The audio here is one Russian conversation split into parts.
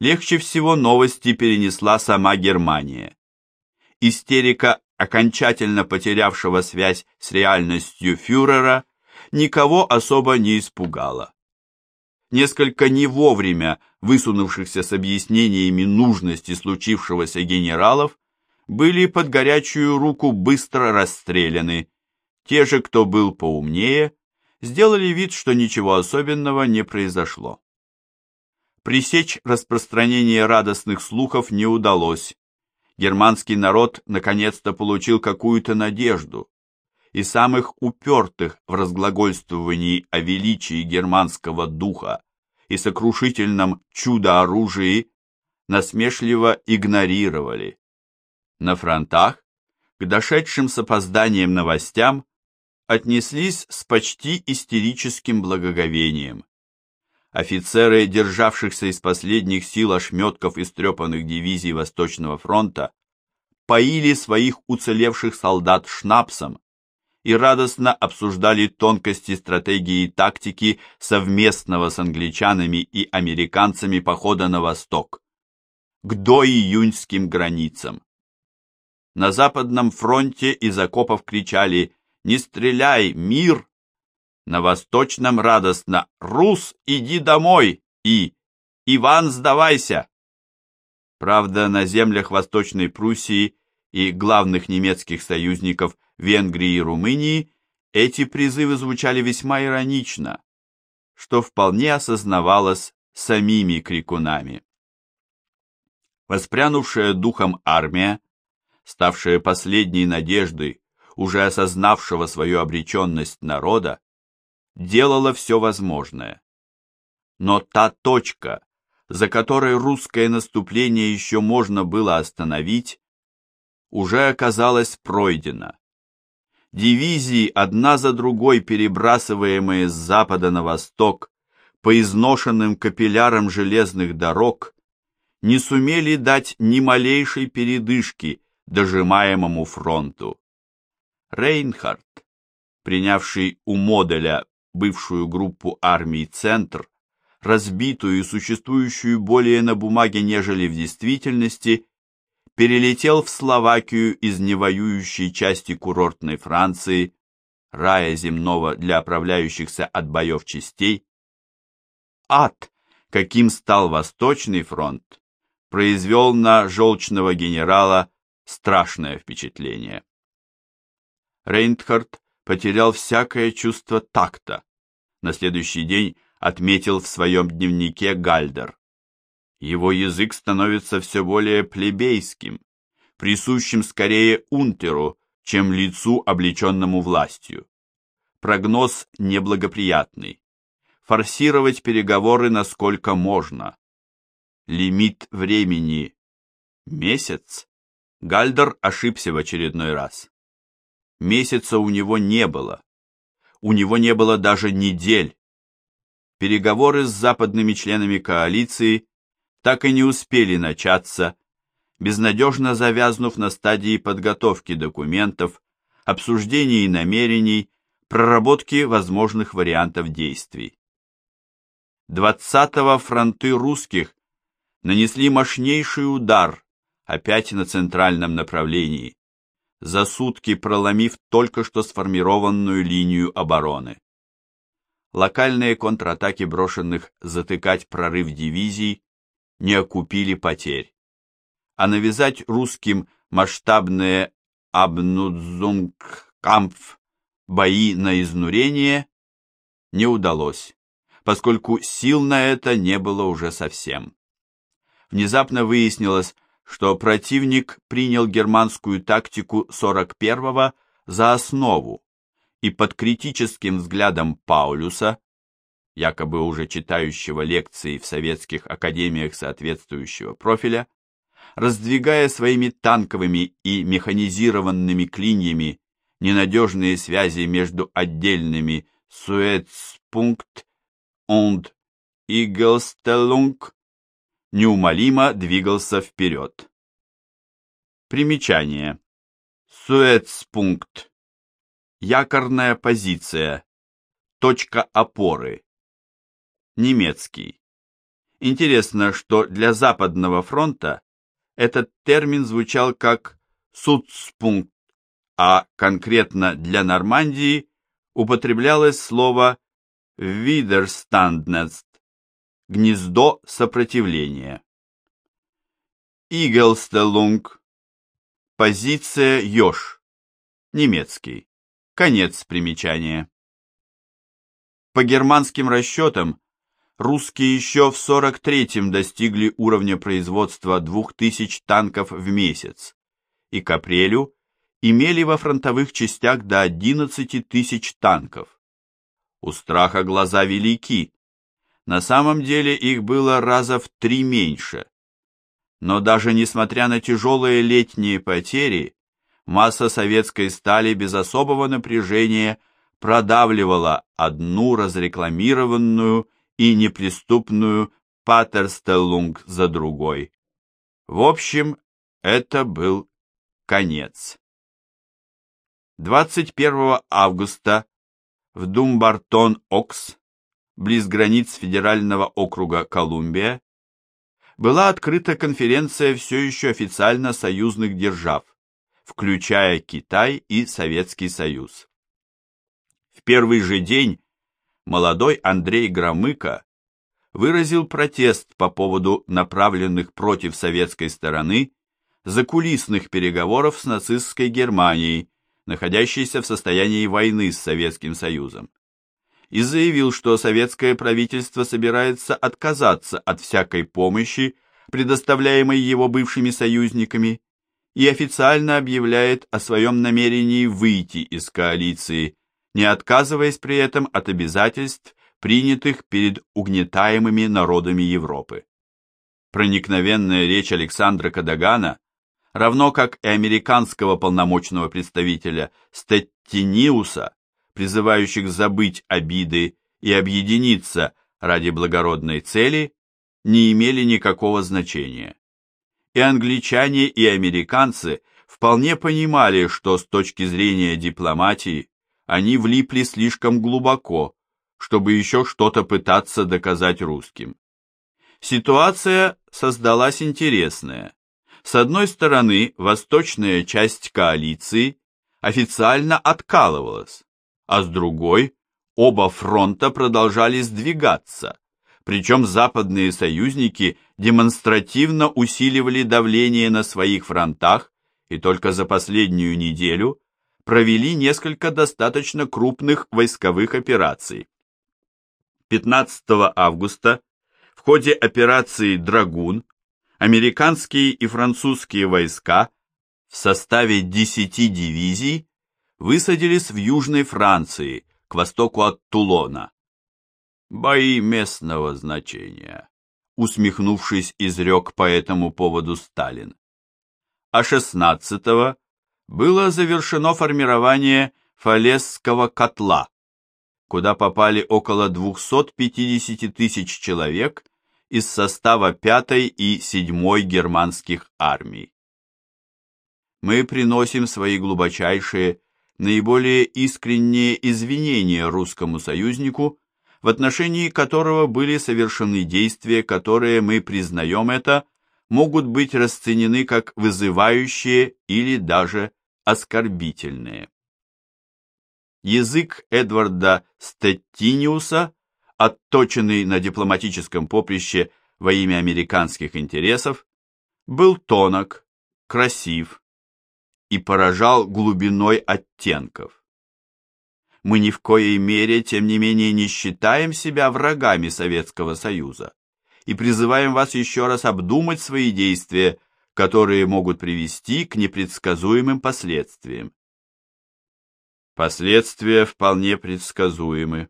легче всего новости перенесла сама Германия. Истерика окончательно потерявшего связь с реальностью фюрера никого особо не испугала. Несколько не вовремя высунувшихся с объяснениями нужности случившегося генералов были под горячую руку быстро расстреляны. Те же, кто был поумнее, сделали вид, что ничего особенного не произошло. Пресечь распространение радостных слухов не удалось. Германский народ наконец-то получил какую-то надежду, и самых упертых в разглагольствовании о величии германского духа и сокрушительном чудо-оружии насмешливо игнорировали. На фронтах к дошедшим с опозданием новостям отнеслись с почти истерическим благоговением. Офицеры, державшихся из последних сил ошметков истрепанных дивизий Восточного фронта, поили своих уцелевших солдат шнапсом и радостно обсуждали тонкости стратегии и тактики совместного с англичанами и американцами похода на восток, к доиюньским границам. На Западном фронте из окопов кричали «Не стреляй, мир!» На Восточном радостно «Рус, иди домой!» и «Иван, сдавайся!» Правда, на землях Восточной Пруссии и главных немецких союзников Венгрии и Румынии эти призывы звучали весьма иронично, что вполне осознавалось самими крикунами. Воспрянувшая духом армия, ставшая последней надеждой уже осознавшего свою обреченность народа, делала все возможное. Но та точка, за которой русское наступление еще можно было остановить, уже оказалась пройдена. Дивизии, одна за другой перебрасываемые с запада на восток, по изношенным капиллярам железных дорог, не сумели дать ни малейшей передышки дожимаемому фронту. Рейнхард, принявший у Моделя бывшую группу армий «Центр», разбитую и существующую более на бумаге, нежели в действительности, перелетел в Словакию из невоюющей части курортной Франции, рая земного для оправляющихся от боев частей. Ад, каким стал Восточный фронт, произвел на желчного генерала страшное впечатление. Рейнхард потерял всякое чувство такта. На следующий день отметил в своем дневнике Гальдер. Его язык становится все более плебейским, присущим скорее унтеру, чем лицу, облеченному властью. Прогноз неблагоприятный. Форсировать переговоры насколько можно. Лимит времени – месяц. Гальдер ошибся в очередной раз. Месяца у него не было. У него не было даже недель. Переговоры с западными членами коалиции так и не успели начаться, безнадежно завязнув на стадии подготовки документов, обсуждений намерений, проработки возможных вариантов действий. 20-го фронты русских нанесли мощнейший удар опять на центральном направлении, за сутки проломив только что сформированную линию обороны. Локальные контратаки брошенных затыкать прорыв дивизий не окупили потерь, а навязать русским масштабные Абнудзунгкампф бои на изнурение не удалось, поскольку сил на это не было уже совсем. Внезапно выяснилось, что противник принял германскую тактику 41-го за основу, и под критическим взглядом Паулюса, якобы уже читающего лекции в советских академиях соответствующего профиля, раздвигая своими танковыми и механизированными клиньями ненадежные связи между отдельными Суэцпункт und Игелстеллунг неумолимо двигался вперед. Примечание. Суэцпункт. Якорная позиция. Точка опоры. Немецкий. Интересно, что для Западного фронта этот термин звучал как «суцпункт», а конкретно для Нормандии употреблялось слово «видерстанднест» – гнездо сопротивления. Игелстелунг – позиция Ёж, немецкий, конец примечания. По германским расчетам, русские еще в 43-м достигли уровня производства 2000 танков в месяц и к апрелю имели во фронтовых частях до 11 тысяч танков. У страха глаза велики. На самом деле их было раза в три меньше. Но даже несмотря на тяжелые летние потери, масса советской стали без особого напряжения продавливала одну разрекламированную и неприступную Патерстеллунг за другой. В общем, это был конец. 21 августа в Думбартон-Окс, близ границ федерального округа Колумбия, была открыта конференция все еще официально союзных держав, включая Китай и Советский Союз. В первый же день молодой Андрей Громыко выразил протест по поводу направленных против советской стороны закулисных переговоров с нацистской Германией, находящейся в состоянии войны с Советским Союзом, и заявил, что советское правительство собирается отказаться от всякой помощи, предоставляемой его бывшими союзниками, и официально объявляет о своем намерении выйти из коалиции, не отказываясь при этом от обязательств, принятых перед угнетаемыми народами Европы. Проникновенная речь Александра Кадагана, равно как и американского полномочного представителя Стеттиниуса, призывающих забыть обиды и объединиться ради благородной цели, не имели никакого значения. И англичане, и американцы вполне понимали, что с точки зрения дипломатии они влипли слишком глубоко, чтобы еще что-то пытаться доказать русским. Ситуация создалась интересная. С одной стороны, восточная часть коалиции официально откалывалась, а с другой оба фронта продолжали сдвигаться, причем западные союзники демонстративно усиливали давление на своих фронтах и только за последнюю неделю провели несколько достаточно крупных войсковых операций. 15 августа в ходе операции «Драгун» американские и французские войска в составе 10 дивизий высадились в Южной Франции, к востоку от Тулона. «Бои местного значения», — усмехнувшись, изрек по этому поводу Сталин. А 16-го было завершено формирование Фалесского котла, куда попали около 250 тысяч человек из состава 5-й и 7-й германских армий. Мы приносим свои глубочайшие, наиболее искренние извинения русскому союзнику, в отношении которого были совершены действия, которые мы признаем это, могут быть расценены как вызывающие или даже оскорбительные. Язык Эдварда Стеттиниуса, отточенный на дипломатическом поприще во имя американских интересов, был тонок, красив и поражал глубиной оттенков. Мы ни в коей мере, тем не менее, не считаем себя врагами Советского Союза и призываем вас еще раз обдумать свои действия которые могут привести к непредсказуемым последствиям. Последствия вполне предсказуемы.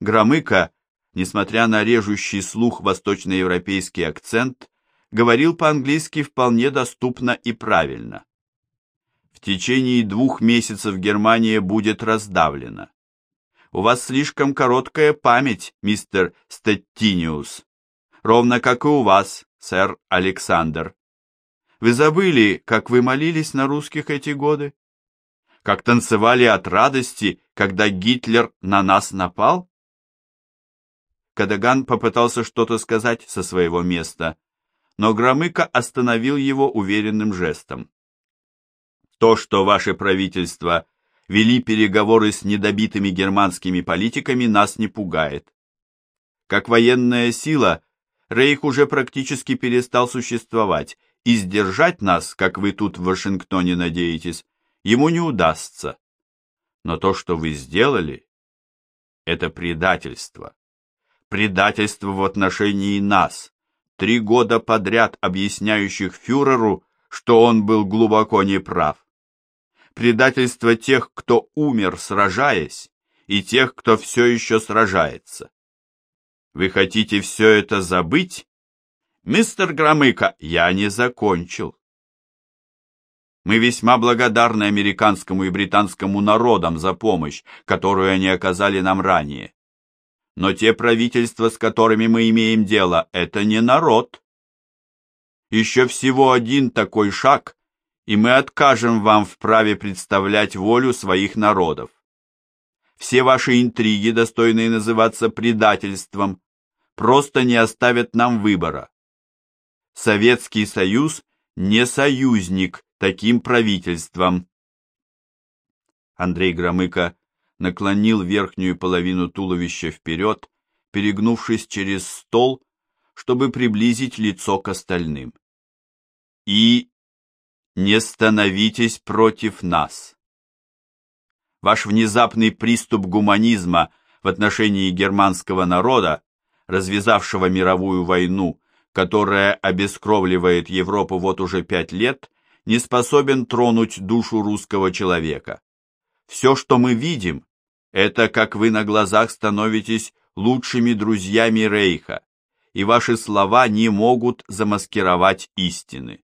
Громыко, несмотря на режущий слух восточноевропейский акцент, говорил по-английски вполне доступно и правильно. В течение двух месяцев Германия будет раздавлена. У вас слишком короткая память, мистер Стеттиниус, ровно как и у вас, сэр Александр. Вы забыли, как вы молились на русских эти годы? Как танцевали от радости, когда Гитлер на нас напал? Кадаган попытался что-то сказать со своего места, но Громыко остановил его уверенным жестом. То, что ваше правительство вели переговоры с недобитыми германскими политиками, нас не пугает. Как военная сила, Рейх уже практически перестал существовать, и сдержать нас, как вы тут в Вашингтоне надеетесь, ему не удастся. Но то, что вы сделали, это предательство. Предательство в отношении нас, три года подряд объясняющих фюреру, что он был глубоко неправ. Предательство тех, кто умер, сражаясь, и тех, кто все еще сражается. Вы хотите все это забыть? Мистер Громыко, я не закончил. Мы весьма благодарны американскому и британскому народам за помощь, которую они оказали нам ранее. Но те правительства, с которыми мы имеем дело, это не народ. Еще всего один такой шаг, и мы откажем вам в праве представлять волю своих народов. Все ваши интриги, достойные называться предательством, просто не оставят нам выбора. Советский Союз не союзник таким правительством. Андрей Громыко наклонил верхнюю половину туловища вперед, перегнувшись через стол, чтобы приблизить лицо к остальным. И не становитесь против нас. Ваш внезапный приступ гуманизма в отношении германского народа, развязавшего мировую войну, которая обескровливает Европу вот уже пять лет, не способен тронуть душу русского человека. Все, что мы видим, это как вы на глазах становитесь лучшими друзьями Рейха, и ваши слова не могут замаскировать истины.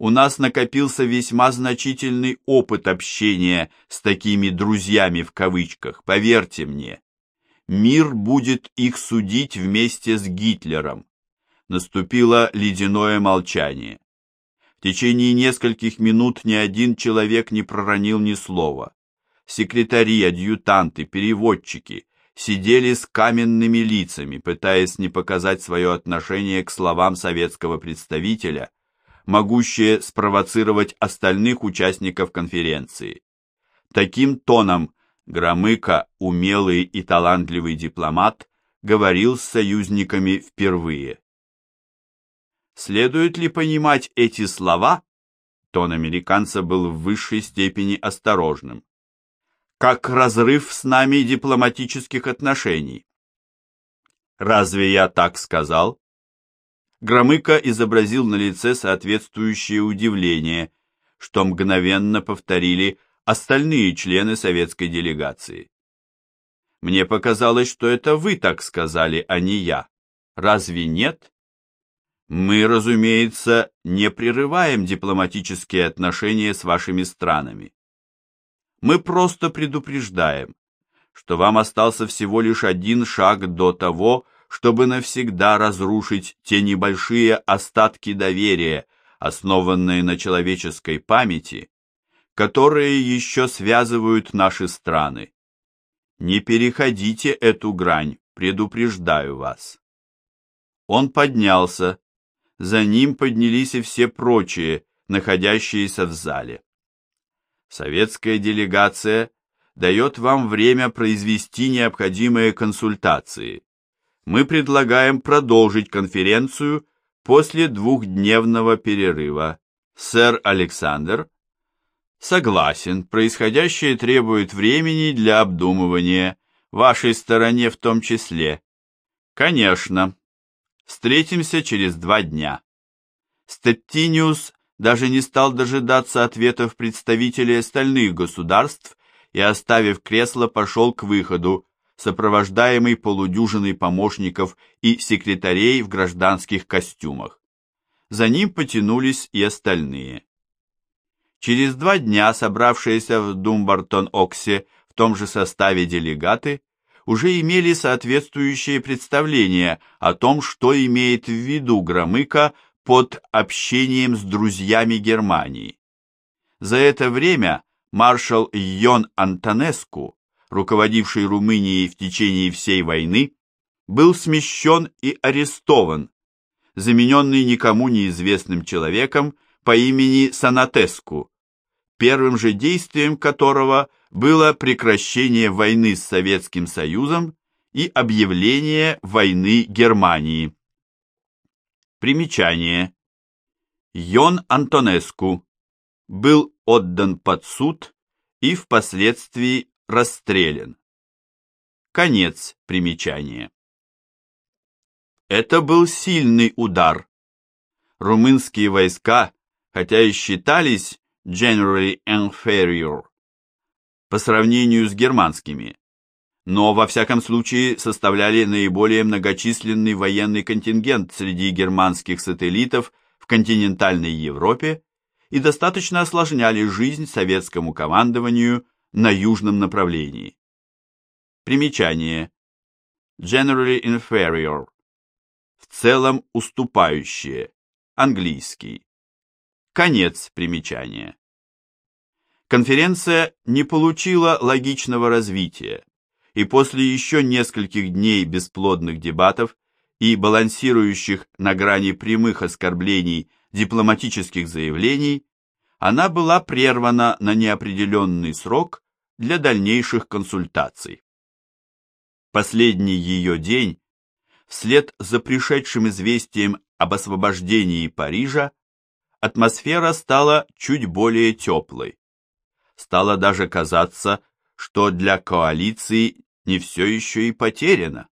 У нас накопился весьма значительный опыт общения с такими «друзьями» в кавычках, поверьте мне. Мир будет их судить вместе с Гитлером. Наступило ледяное молчание. В течение нескольких минут ни один человек не проронил ни слова секретари, адъютанты, переводчики сидели с каменными лицами, пытаясь не показать свое отношение к словам советского представителя, могущее спровоцировать остальных участников конференции. Таким тоном Громыко, умелый и талантливый дипломат, говорил с союзниками впервые. Следует ли понимать эти слова? Тон американца был в высшей степени осторожным как разрыв с нами дипломатических отношений. Разве я так сказал? Громыко изобразил на лице соответствующее удивление, что мгновенно повторили остальные члены советской делегации. Мне показалось, что это вы так сказали, а не я. Разве нет? Мы, разумеется, не прерываем дипломатические отношения с вашими странами. Мы просто предупреждаем, что вам остался всего лишь один шаг до того, чтобы навсегда разрушить те небольшие остатки доверия, основанные на человеческой памяти, которые еще связывают наши страны. Не переходите эту грань, предупреждаю вас. Он поднялся, за ним поднялись и все прочие, находящиеся в зале. Советская делегация дает вам время произвести необходимые консультации. Мы предлагаем продолжить конференцию после двухдневного перерыва. Сэр Александр? Согласен, происходящее требует времени для обдумывания, вашей стороне в том числе. Конечно. Встретимся через два дня. Стеттиниус даже не стал дожидаться ответов представителей остальных государств и, оставив кресло, пошел к выходу, сопровождаемый полудюжиной помощников и секретарей в гражданских костюмах. За ним потянулись и остальные. Через два дня собравшиеся в Думбартон-Оксе в том же составе делегаты уже имели соответствующее представление о том, что имеет в виду Громыко под общением с друзьями Германии. За это время маршал Йон Антонеску, руководивший Румынией в течение всей войны, был смещен и арестован, замененный никому неизвестным человеком по имени Санатеску, первым же действием которого было прекращение войны с Советским Союзом и объявление войны Германии. Примечание. Йон Антонеску был отдан под суд и впоследствии расстрелян. Конец примечания. Это был сильный удар. Румынские войска, хотя и считались generally inferior по сравнению с германскими, но во всяком случае составляли наиболее многочисленный военный контингент среди германских сателлитов в континентальной Европе и достаточно осложняли жизнь советскому командованию на южном направлении. Примечание. Generally inferior. В целом уступающие. Английский. Конец примечания. Конференция не получила логичного развития, и после еще нескольких дней бесплодных дебатов и балансирующих на грани прямых оскорблений дипломатических заявлений, она была прервана на неопределенный срок для дальнейших консультаций. Последний ее день, вслед за пришедшим известием об освобождении Парижа, атмосфера стала чуть более теплой. Стало даже казаться, что для коалиции не все еще и потеряно.